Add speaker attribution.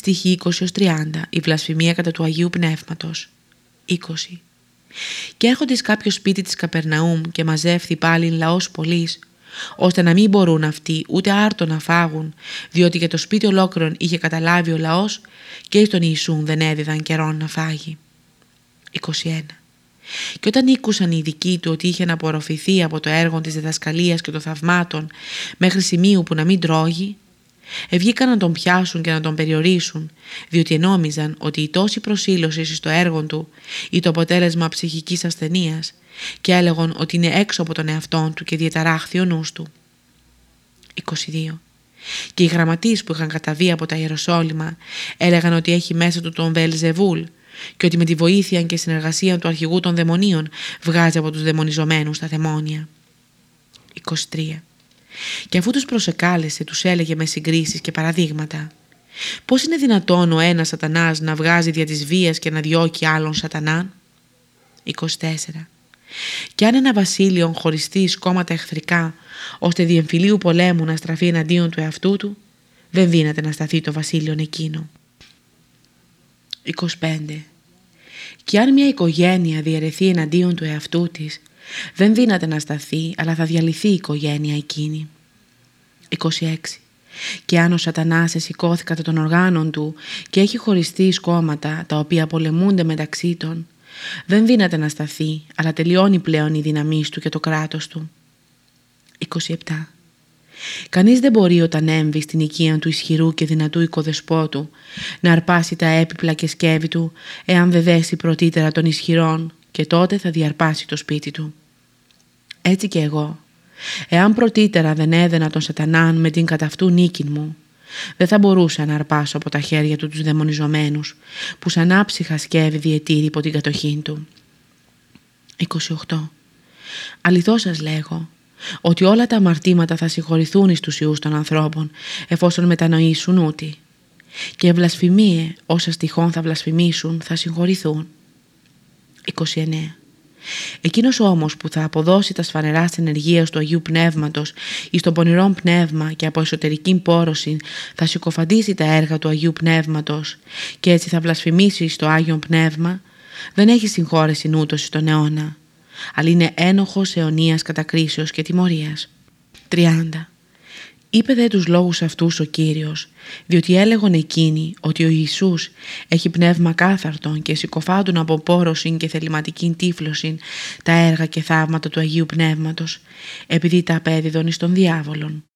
Speaker 1: Στοιχή 20-30. Η βλασφημία κατά του Αγίου Πνεύματος. 20. Και έρχονται κάποιος σπίτι της Καπερναούμ και μαζεύθη πάλι λαός πολλής, ώστε να μην μπορούν αυτοί ούτε άρτο να φάγουν, διότι για το σπίτι ολόκληρον είχε καταλάβει ο λαός και εις τον Ιησούν δεν έδιδαν καιρόν να φάγει. 21. Και όταν ήκουσαν οι δικοί του ότι είχε να απορροφηθεί από το έργο της διδασκαλίας και των θαυμάτων μέχρι σημείου που να μην τρώγει, ευγήκαν να τον πιάσουν και να τον περιορίσουν, διότι ενόμιζαν ότι η τόση προσήλωση στο έργο του ή το αποτέλεσμα ψυχικής ασθενείας και έλεγαν ότι είναι έξω από τον εαυτό του και διαταράχθη ο νους του. 22. Και οι γραμματείς που είχαν καταβεί από τα Ιεροσόλυμα έλεγαν ότι έχει μέσα του τον Βελζεβούλ και ότι με τη βοήθεια και συνεργασία του αρχηγού των δαιμονίων βγάζει από τους δαιμονιζομένους τα δαιμόνια. 23. Και αφού τους προσεκάλεσε τους έλεγε με συγκρίσεις και παραδείγματα Πώς είναι δυνατόν ο ένας σατανάς να βγάζει δια της βίας και να διώκει άλλον σατανάν; 24. Και αν ένα βασίλειο χωριστείς κόμματα εχθρικά ώστε διεμφυλίου πολέμου να στραφεί εναντίον του εαυτού του δεν δύναται να σταθεί το βασίλειο εκείνο 25. Και αν μια οικογένεια διαιρεθεί εναντίον του εαυτού της, δεν δύναται να σταθεί, αλλά θα διαλυθεί η οικογένεια εκείνη. 26. Και αν ο σατανάς εσηκώθη κατά των οργάνων του και έχει χωριστεί κόμματα τα οποία πολεμούνται μεταξύ των, δεν δύναται να σταθεί, αλλά τελειώνει πλέον η δύναμή του και το κράτος του. 27. Κανείς δεν μπορεί όταν έμβει στην οικία του ισχυρού και δυνατού οικοδεσπότου να αρπάσει τα έπιπλα και σκεύη του εάν δεν δέσει πρωτήτερα των ισχυρών και τότε θα διαρπάσει το σπίτι του. Έτσι και εγώ. Εάν πρωτήτερα δεν έδαινα τον σατανάν με την κατά αυτού νίκη μου, δεν θα μπορούσα να αρπάσω από τα χέρια του τους δαιμονιζομένους που σαν άψυχα σκεύη διετήρη υπό την κατοχή του. 28. Αληθώς σας λέγω, ότι όλα τα αμαρτήματα θα συγχωρηθούν εις τους ιούς των ανθρώπων εφόσον μετανοήσουν ούτι και βλασφημίε όσα τυχόν θα βλασφημίσουν θα συγχωρηθούν. 29. Εκείνος όμως που θα αποδώσει τα σφανερά ενεργεία του Αγίου Πνεύματος εις το πονηρό πνεύμα και από εσωτερική πόρωση θα συκοφαντήσει τα έργα του Αγίου Πνεύματος και έτσι θα βλασφημίσει στο Άγιο Πνεύμα δεν έχει συγχώρεση νούτος στον αιώνα αλλά είναι ένοχος αιωνίας κατακρίσεως και τιμωρίας. 30. Είπε δε τους λόγους αυτούς ο Κύριος, διότι έλεγον εκείνοι ότι ο Ιησούς έχει πνεύμα κάθαρτον και συκοφάντουν από πόρωσιν και θεληματικήν τύφλωσιν τα έργα και θαύματα του Αγίου Πνεύματος, επειδή τα απέδιδον εις των διάβολων.